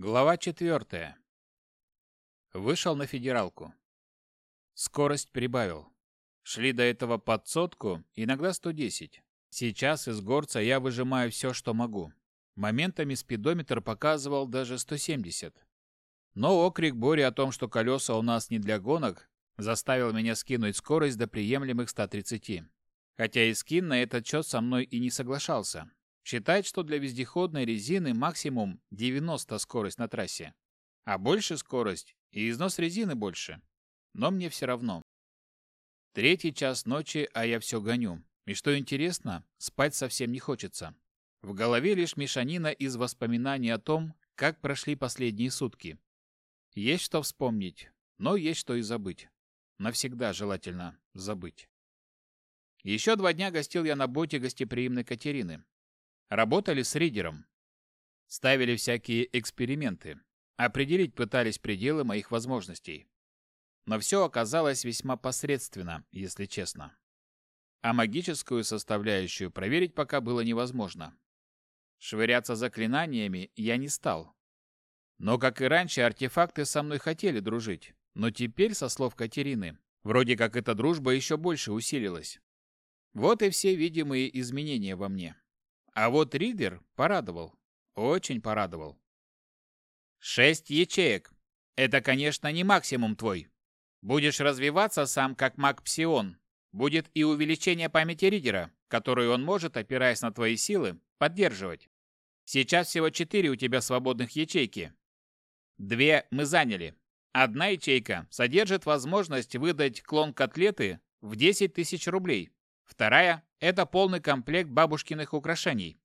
Глава 4. Вышел на федералку. Скорость прибавил. Шли до этого под сотку, иногда 110. Сейчас из горца я выжимаю все, что могу. Моментами спидометр показывал даже 170. Но окрик Бори о том, что колеса у нас не для гонок, заставил меня скинуть скорость до приемлемых 130. Хотя и скин на этот счет со мной и не соглашался. Считает, что для вездеходной резины максимум 90 скорость на трассе. А больше скорость и износ резины больше. Но мне все равно. Третий час ночи, а я все гоню. И что интересно, спать совсем не хочется. В голове лишь мешанина из воспоминаний о том, как прошли последние сутки. Есть что вспомнить, но есть что и забыть. Навсегда желательно забыть. Еще два дня гостил я на боте гостеприимной Катерины работали с ридером. Ставили всякие эксперименты. Определить пытались пределы моих возможностей. Но все оказалось весьма посредственно, если честно. А магическую составляющую проверить пока было невозможно. Швыряться заклинаниями я не стал. Но, как и раньше, артефакты со мной хотели дружить. Но теперь, со слов Катерины, вроде как эта дружба еще больше усилилась. Вот и все видимые изменения во мне. А вот Ридер порадовал. Очень порадовал. Шесть ячеек. Это, конечно, не максимум твой. Будешь развиваться сам как маг-псион. Будет и увеличение памяти Ридера, которую он может, опираясь на твои силы, поддерживать. Сейчас всего четыре у тебя свободных ячейки. Две мы заняли. Одна ячейка содержит возможность выдать клон котлеты в 10 тысяч рублей. Вторая это полный комплект бабушкиных украшений.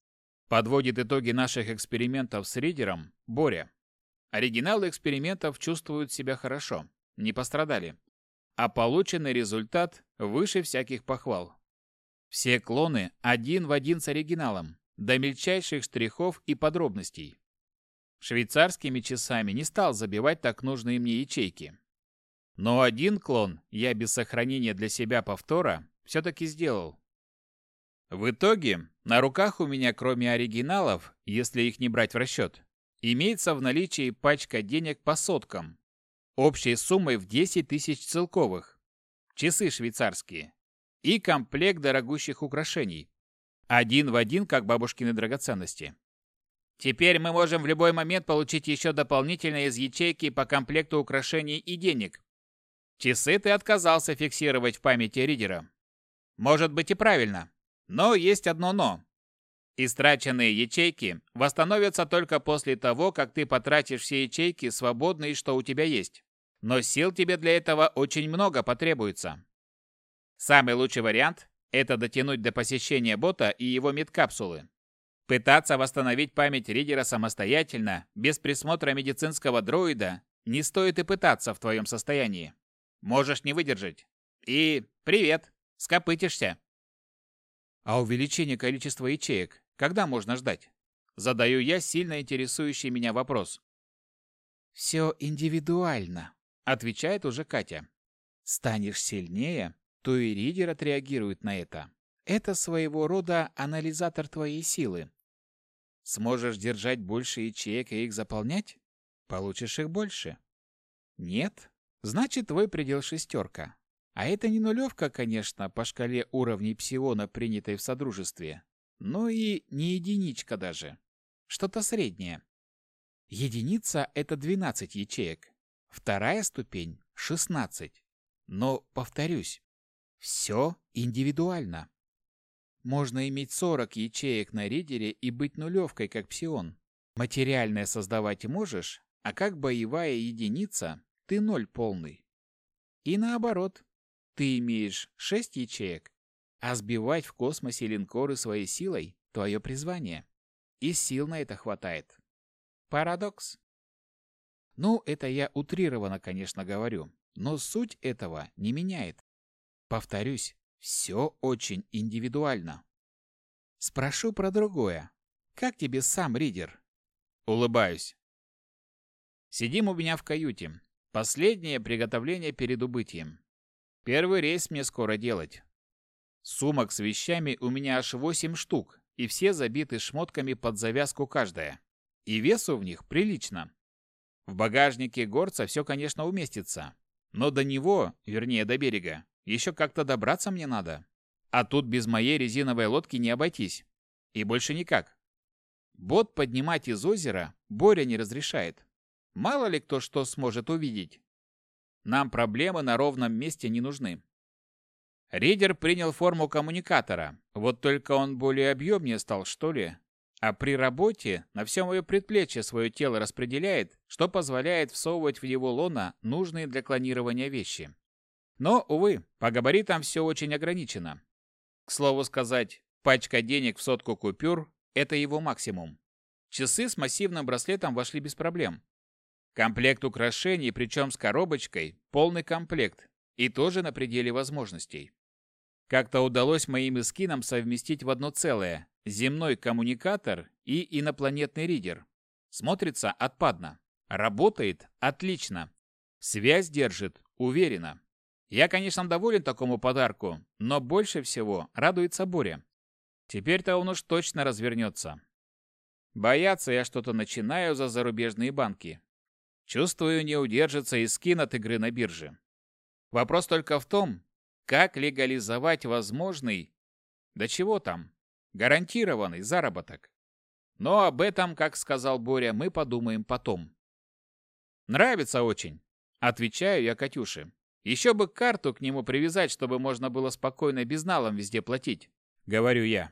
Подводит итоги наших экспериментов с ридером Боря. Оригиналы экспериментов чувствуют себя хорошо, не пострадали. А полученный результат выше всяких похвал. Все клоны один в один с оригиналом, до мельчайших штрихов и подробностей. Швейцарскими часами не стал забивать так нужные мне ячейки. Но один клон я без сохранения для себя повтора все-таки сделал, в итоге, на руках у меня, кроме оригиналов, если их не брать в расчет, имеется в наличии пачка денег по соткам, общей суммой в 10 тысяч целковых, часы швейцарские и комплект дорогущих украшений, один в один, как бабушкины драгоценности. Теперь мы можем в любой момент получить еще дополнительно из ячейки по комплекту украшений и денег. Часы ты отказался фиксировать в памяти ридера. Может быть и правильно. Но есть одно «но». Истраченные ячейки восстановятся только после того, как ты потратишь все ячейки, свободные, что у тебя есть. Но сил тебе для этого очень много потребуется. Самый лучший вариант – это дотянуть до посещения бота и его медкапсулы. Пытаться восстановить память ридера самостоятельно, без присмотра медицинского дроида, не стоит и пытаться в твоем состоянии. Можешь не выдержать. И привет, скопытишься. «А увеличение количества ячеек когда можно ждать?» Задаю я сильно интересующий меня вопрос. «Все индивидуально», — отвечает уже Катя. «Станешь сильнее, то и ридер отреагирует на это. Это своего рода анализатор твоей силы. Сможешь держать больше ячеек и их заполнять? Получишь их больше. Нет? Значит, твой предел шестерка. А это не нулевка, конечно, по шкале уровней псиона, принятой в Содружестве. Ну и не единичка даже. Что-то среднее. Единица — это 12 ячеек. Вторая ступень — 16. Но, повторюсь, все индивидуально. Можно иметь 40 ячеек на ридере и быть нулевкой, как псион. Материальное создавать можешь, а как боевая единица ты ноль полный. И наоборот, ты имеешь шесть ячеек, а сбивать в космосе линкоры своей силой — твое призвание. И сил на это хватает. Парадокс. Ну, это я утрированно, конечно, говорю, но суть этого не меняет. Повторюсь, все очень индивидуально. Спрошу про другое. Как тебе сам ридер? Улыбаюсь. Сидим у меня в каюте. Последнее приготовление перед убытием. Первый рейс мне скоро делать. Сумок с вещами у меня аж восемь штук, и все забиты шмотками под завязку каждая. И весу в них прилично. В багажнике горца все, конечно, уместится. Но до него, вернее, до берега, еще как-то добраться мне надо. А тут без моей резиновой лодки не обойтись. И больше никак. Бот поднимать из озера Боря не разрешает. Мало ли кто что сможет увидеть. Нам проблемы на ровном месте не нужны. Ридер принял форму коммуникатора, вот только он более объемнее стал, что ли. А при работе на всем ее предплечье свое тело распределяет, что позволяет всовывать в его лона нужные для клонирования вещи. Но, увы, по габаритам все очень ограничено. К слову сказать, пачка денег в сотку купюр – это его максимум. Часы с массивным браслетом вошли без проблем, Комплект украшений, причем с коробочкой, полный комплект, и тоже на пределе возможностей. Как-то удалось моим эскинам совместить в одно целое земной коммуникатор и инопланетный ридер. Смотрится отпадно. Работает отлично. Связь держит уверенно. Я, конечно, доволен такому подарку, но больше всего радуется Боря. Теперь-то он уж точно развернется. Бояться я что-то начинаю за зарубежные банки. Чувствую, не удержится и скинут игры на бирже. Вопрос только в том, как легализовать возможный, да чего там, гарантированный заработок. Но об этом, как сказал Боря, мы подумаем потом. Нравится очень, отвечаю я Катюше. Еще бы карту к нему привязать, чтобы можно было спокойно безналом везде платить, говорю я.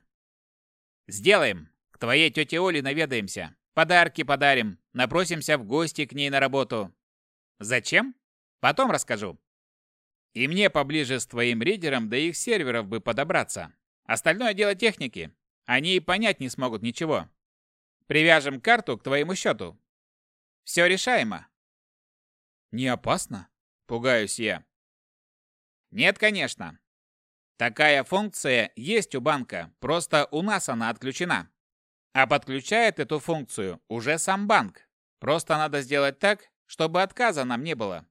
Сделаем. К твоей тете Оле наведаемся. Подарки подарим. Напросимся в гости к ней на работу. Зачем? Потом расскажу. И мне поближе с твоим ридером до их серверов бы подобраться. Остальное дело техники. Они и понять не смогут ничего. Привяжем карту к твоему счету. Все решаемо. Не опасно? Пугаюсь я. Нет, конечно. Такая функция есть у банка, просто у нас она отключена а подключает эту функцию уже сам банк. Просто надо сделать так, чтобы отказа нам не было.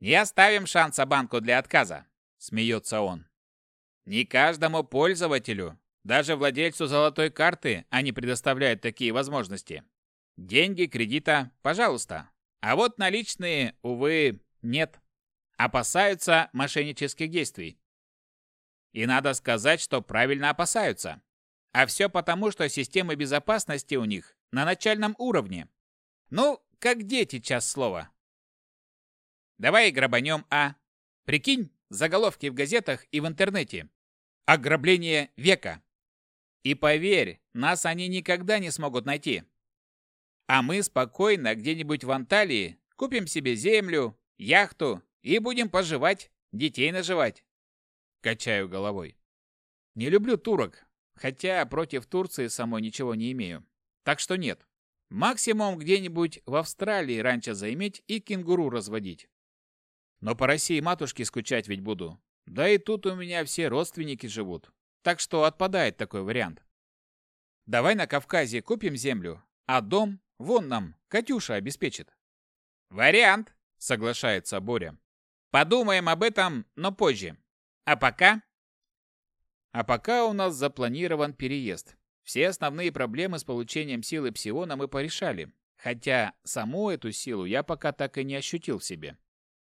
«Не оставим шанса банку для отказа», – смеется он. «Не каждому пользователю, даже владельцу золотой карты, они предоставляют такие возможности. Деньги, кредита, пожалуйста. А вот наличные, увы, нет. Опасаются мошеннических действий. И надо сказать, что правильно опасаются. А все потому, что системы безопасности у них на начальном уровне. Ну, как дети, час слова. Давай грабанем, а? Прикинь, заголовки в газетах и в интернете. Ограбление века. И поверь, нас они никогда не смогут найти. А мы спокойно где-нибудь в Анталии купим себе землю, яхту и будем поживать, детей наживать. Качаю головой. Не люблю турок, Хотя против Турции самой ничего не имею. Так что нет. Максимум где-нибудь в Австралии раньше заиметь и кенгуру разводить. Но по России матушке скучать ведь буду. Да и тут у меня все родственники живут. Так что отпадает такой вариант. Давай на Кавказе купим землю, а дом вон нам Катюша обеспечит. Вариант, соглашается Боря. Подумаем об этом, но позже. А пока а пока у нас запланирован переезд. Все основные проблемы с получением силы псиона мы порешали, хотя саму эту силу я пока так и не ощутил в себе.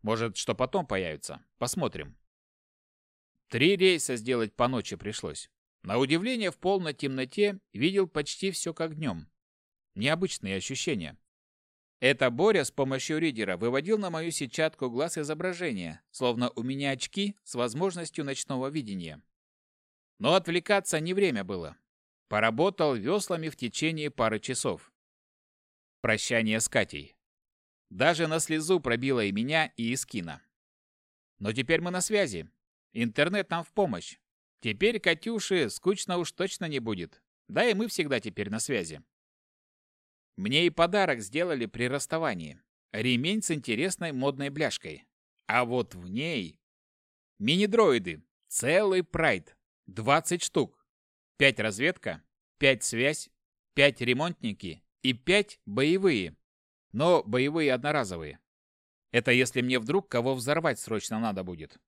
Может, что потом появится. Посмотрим. Три рейса сделать по ночи пришлось. На удивление, в полной темноте видел почти все как днем. Необычные ощущения. Это Боря с помощью ридера выводил на мою сетчатку глаз изображение, словно у меня очки с возможностью ночного видения. Но отвлекаться не время было. Поработал веслами в течение пары часов. Прощание с Катей. Даже на слезу пробило и меня, и Искина. Но теперь мы на связи. Интернет нам в помощь. Теперь Катюши скучно уж точно не будет. Да и мы всегда теперь на связи. Мне и подарок сделали при расставании. Ремень с интересной модной бляшкой. А вот в ней... Мини-дроиды. Целый прайд. 20 штук. 5 разведка, 5 связь, 5 ремонтники и 5 боевые. Но боевые одноразовые. Это если мне вдруг кого взорвать срочно надо будет.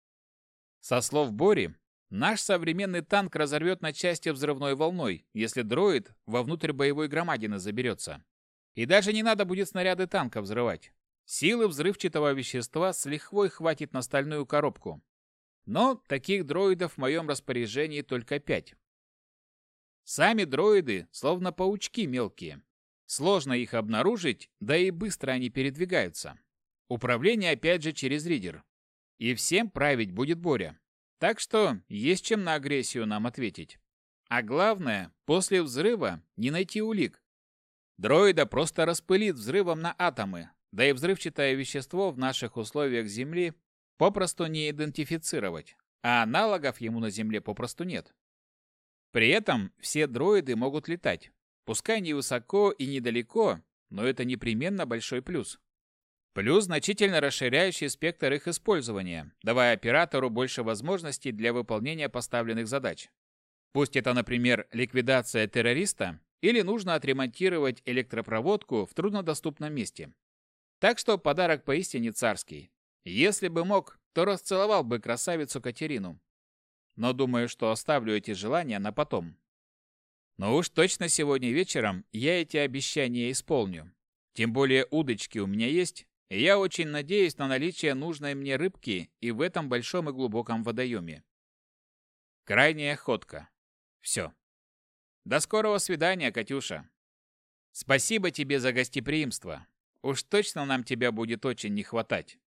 Со слов Бори, наш современный танк разорвет на части взрывной волной, если дроид вовнутрь боевой громадины заберется. И даже не надо будет снаряды танка взрывать. Силы взрывчатого вещества с лихвой хватит на стальную коробку. Но таких дроидов в моем распоряжении только пять. Сами дроиды словно паучки мелкие. Сложно их обнаружить, да и быстро они передвигаются. Управление опять же через ридер. И всем править будет Боря. Так что есть чем на агрессию нам ответить. А главное, после взрыва не найти улик. Дроида просто распылит взрывом на атомы, да и взрывчатое вещество в наших условиях Земли попросту не идентифицировать, а аналогов ему на Земле попросту нет. При этом все дроиды могут летать, пускай не высоко и недалеко, но это непременно большой плюс. Плюс значительно расширяющий спектр их использования, давая оператору больше возможностей для выполнения поставленных задач. Пусть это, например, ликвидация террориста или нужно отремонтировать электропроводку в труднодоступном месте. Так что подарок поистине царский. Если бы мог, то расцеловал бы красавицу Катерину. Но думаю, что оставлю эти желания на потом. Но уж точно сегодня вечером я эти обещания исполню. Тем более удочки у меня есть, и я очень надеюсь на наличие нужной мне рыбки и в этом большом и глубоком водоеме. Крайняя ходка. Все. До скорого свидания, Катюша. Спасибо тебе за гостеприимство. Уж точно нам тебя будет очень не хватать.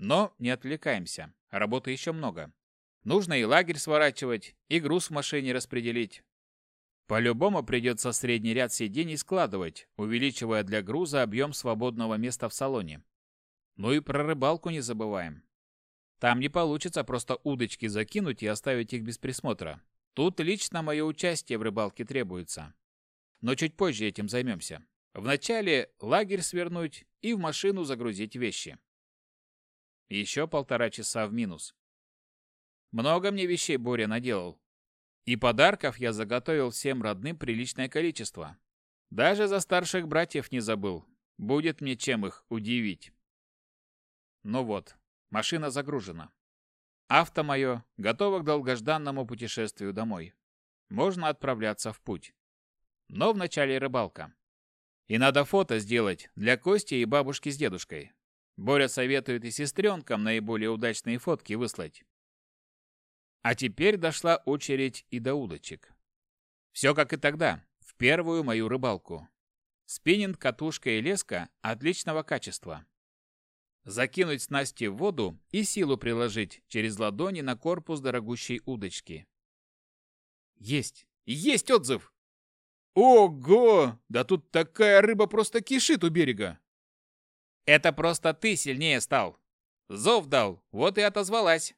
Но не отвлекаемся, работы еще много. Нужно и лагерь сворачивать, и груз в машине распределить. По-любому придется средний ряд сидений складывать, увеличивая для груза объем свободного места в салоне. Ну и про рыбалку не забываем. Там не получится просто удочки закинуть и оставить их без присмотра. Тут лично мое участие в рыбалке требуется. Но чуть позже этим займемся. Вначале лагерь свернуть и в машину загрузить вещи еще полтора часа в минус. Много мне вещей Боря наделал. И подарков я заготовил всем родным приличное количество. Даже за старших братьев не забыл. Будет мне чем их удивить. Ну вот, машина загружена. Авто мое готово к долгожданному путешествию домой. Можно отправляться в путь. Но вначале рыбалка. И надо фото сделать для Кости и бабушки с дедушкой. Боря советует и сестренкам наиболее удачные фотки выслать. А теперь дошла очередь и до удочек. Все как и тогда, в первую мою рыбалку. Спиннинг, катушка и леска отличного качества. Закинуть снасти в воду и силу приложить через ладони на корпус дорогущей удочки. Есть! Есть отзыв! Ого! Да тут такая рыба просто кишит у берега! Это просто ты сильнее стал. Зов дал, вот и отозвалась.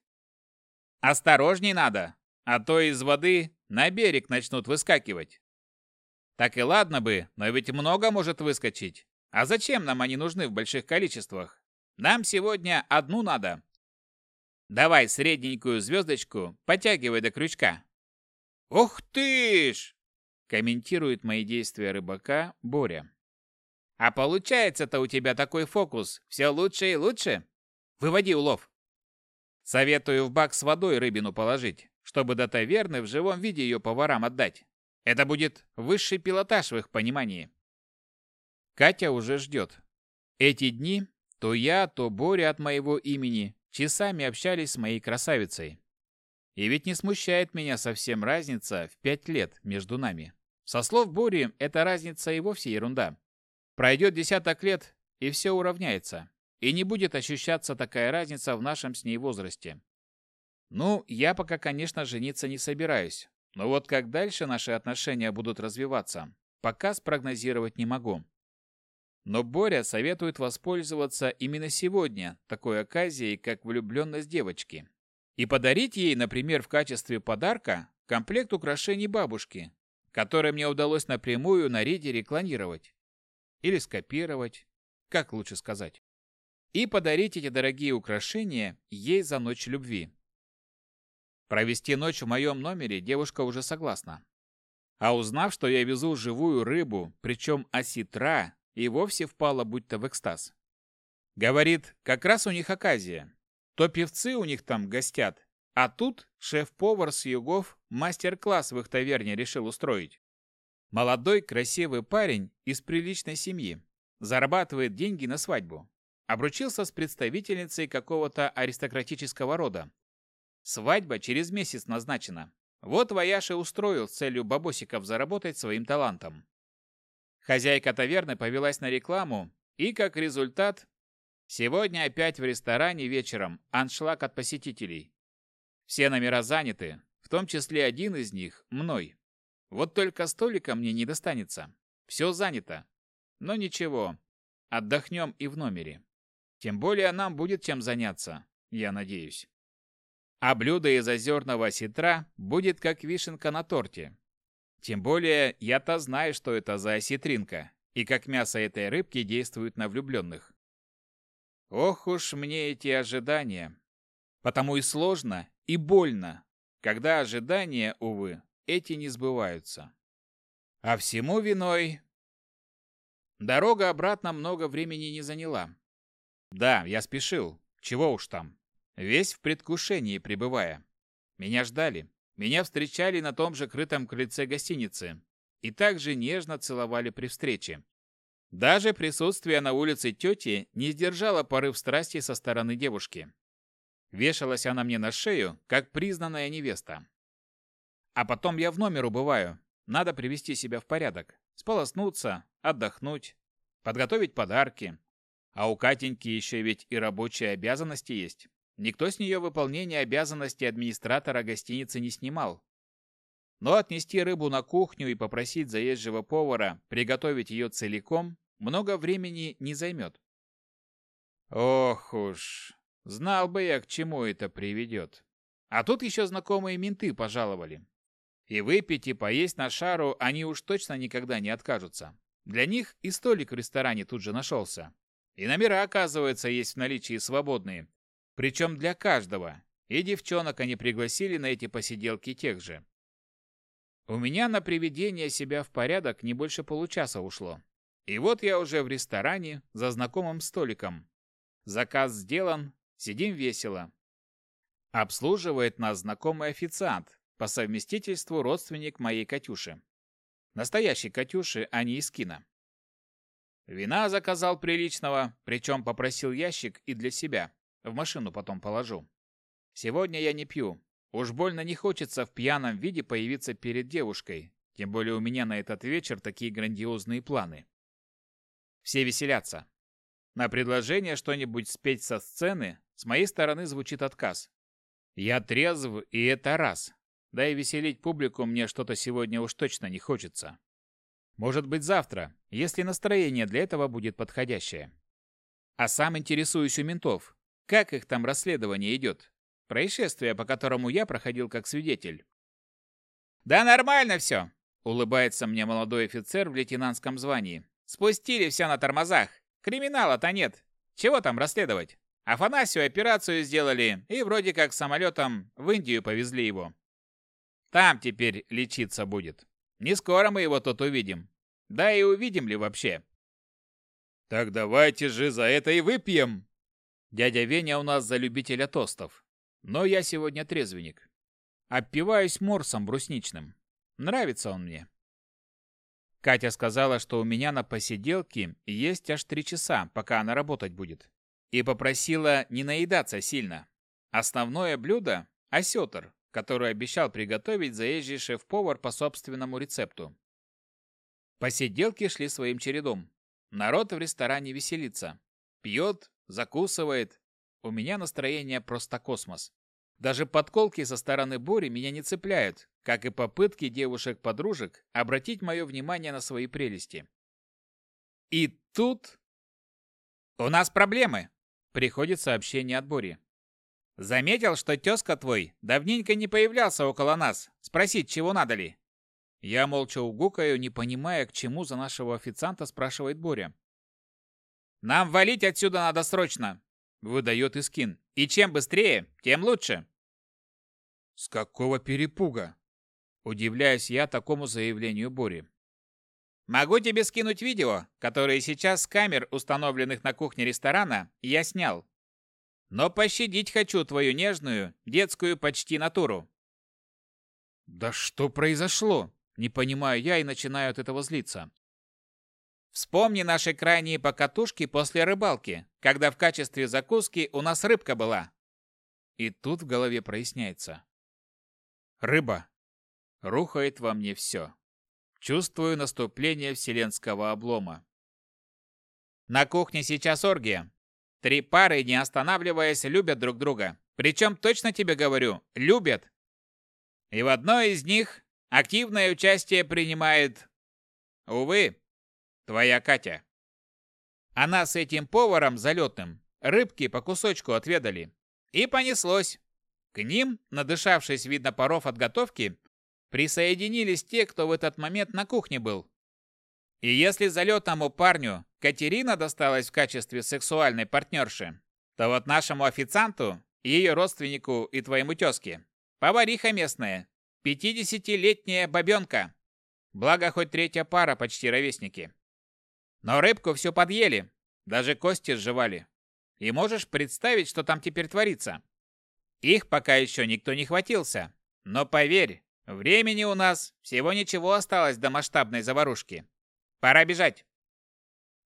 Осторожней надо, а то из воды на берег начнут выскакивать. Так и ладно бы, но ведь много может выскочить. А зачем нам они нужны в больших количествах? Нам сегодня одну надо. Давай средненькую звездочку подтягивай до крючка. Ух ты ж! Комментирует мои действия рыбака Боря. А получается-то у тебя такой фокус. Все лучше и лучше. Выводи улов. Советую в бак с водой рыбину положить, чтобы до таверны в живом виде ее поварам отдать. Это будет высший пилотаж в их понимании. Катя уже ждет. Эти дни то я, то Боря от моего имени часами общались с моей красавицей. И ведь не смущает меня совсем разница в пять лет между нами. Со слов Бори, эта разница и вовсе ерунда. Пройдет десяток лет, и все уравняется, и не будет ощущаться такая разница в нашем с ней возрасте. Ну, я пока, конечно, жениться не собираюсь, но вот как дальше наши отношения будут развиваться, пока спрогнозировать не могу. Но Боря советует воспользоваться именно сегодня такой оказией, как влюбленность девочки. И подарить ей, например, в качестве подарка комплект украшений бабушки, который мне удалось напрямую на рейде рекламировать или скопировать, как лучше сказать, и подарить эти дорогие украшения ей за ночь любви. Провести ночь в моем номере девушка уже согласна. А узнав, что я везу живую рыбу, причем осетра, и вовсе впала будто в экстаз. Говорит, как раз у них оказия. То певцы у них там гостят, а тут шеф-повар с югов мастер-класс в их таверне решил устроить. Молодой красивый парень из приличной семьи. Зарабатывает деньги на свадьбу. Обручился с представительницей какого-то аристократического рода. Свадьба через месяц назначена. Вот Ваяша устроил с целью бабосиков заработать своим талантом. Хозяйка таверны повелась на рекламу, и как результат... Сегодня опять в ресторане вечером аншлаг от посетителей. Все номера заняты, в том числе один из них – мной. Вот только столика мне не достанется. Все занято. Но ничего, отдохнем и в номере. Тем более нам будет чем заняться, я надеюсь. А блюдо из озерного сетра будет как вишенка на торте. Тем более я-то знаю, что это за осетринка, и как мясо этой рыбки действует на влюбленных. Ох уж мне эти ожидания. Потому и сложно, и больно, когда ожидания, увы, эти не сбываются. А всему виной... Дорога обратно много времени не заняла. Да, я спешил. Чего уж там. Весь в предвкушении пребывая. Меня ждали. Меня встречали на том же крытом крыльце гостиницы. И также нежно целовали при встрече. Даже присутствие на улице тети не сдержало порыв страсти со стороны девушки. Вешалась она мне на шею, как признанная невеста. А потом я в номер убываю. Надо привести себя в порядок. Сполоснуться, отдохнуть, подготовить подарки. А у Катеньки еще ведь и рабочие обязанности есть. Никто с нее выполнение обязанностей администратора гостиницы не снимал. Но отнести рыбу на кухню и попросить заезжего повара приготовить ее целиком много времени не займет. Ох уж, знал бы я, к чему это приведет. А тут еще знакомые менты пожаловали и выпить, и поесть на шару они уж точно никогда не откажутся. Для них и столик в ресторане тут же нашелся. И номера, оказывается, есть в наличии свободные. Причем для каждого. И девчонок они пригласили на эти посиделки тех же. У меня на приведение себя в порядок не больше получаса ушло. И вот я уже в ресторане за знакомым столиком. Заказ сделан, сидим весело. Обслуживает нас знакомый официант, по совместительству родственник моей Катюши. Настоящий Катюши, а не из кино. Вина заказал приличного, причем попросил ящик и для себя. В машину потом положу. Сегодня я не пью. Уж больно не хочется в пьяном виде появиться перед девушкой. Тем более у меня на этот вечер такие грандиозные планы. Все веселятся. На предложение что-нибудь спеть со сцены с моей стороны звучит отказ. Я трезв, и это раз. Да и веселить публику мне что-то сегодня уж точно не хочется. Может быть, завтра, если настроение для этого будет подходящее. А сам интересуюсь у ментов, как их там расследование идет. Происшествие, по которому я проходил как свидетель. «Да нормально все!» — улыбается мне молодой офицер в лейтенантском звании. «Спустили все на тормозах. Криминала-то нет. Чего там расследовать? Афанасию операцию сделали, и вроде как самолетом в Индию повезли его. Там теперь лечиться будет. Не скоро мы его тут увидим. Да и увидим ли вообще? Так давайте же за это и выпьем. Дядя Веня у нас за любителя тостов. Но я сегодня трезвенник. Опиваюсь морсом брусничным. Нравится он мне. Катя сказала, что у меня на посиделке есть аж три часа, пока она работать будет. И попросила не наедаться сильно. Основное блюдо – осетр, который обещал приготовить заезжий шеф-повар по собственному рецепту. Посиделки шли своим чередом. Народ в ресторане веселится. Пьет, закусывает. У меня настроение просто космос. Даже подколки со стороны Бори меня не цепляют, как и попытки девушек-подружек обратить мое внимание на свои прелести. И тут... «У нас проблемы!» — приходит сообщение от Бори. Заметил, что тезка твой давненько не появлялся около нас. Спросить, чего надо ли?» Я молча угукаю, не понимая, к чему за нашего официанта спрашивает Боря. «Нам валить отсюда надо срочно!» — выдает Искин. «И чем быстрее, тем лучше!» «С какого перепуга?» — удивляюсь я такому заявлению Бори. «Могу тебе скинуть видео, которое сейчас с камер, установленных на кухне ресторана, я снял но пощадить хочу твою нежную, детскую почти натуру». «Да что произошло?» Не понимаю я и начинаю от этого злиться. Вспомни наши крайние покатушки после рыбалки, когда в качестве закуски у нас рыбка была. И тут в голове проясняется. Рыба. Рухает во мне все. Чувствую наступление вселенского облома. На кухне сейчас оргия. Три пары, не останавливаясь, любят друг друга. Причем точно тебе говорю, любят. И в одной из них активное участие принимает, увы, твоя Катя. Она с этим поваром залетным рыбки по кусочку отведали. И понеслось. К ним, надышавшись, видно, паров от готовки, присоединились те, кто в этот момент на кухне был. И если залетному парню Катерина досталась в качестве сексуальной партнерши, то вот нашему официанту, ее родственнику и твоему тезке, повариха местная, 50-летняя бабенка. Благо, хоть третья пара почти ровесники. Но рыбку все подъели, даже кости сживали. И можешь представить, что там теперь творится. Их пока еще никто не хватился. Но поверь, времени у нас всего ничего осталось до масштабной заварушки. Пора бежать.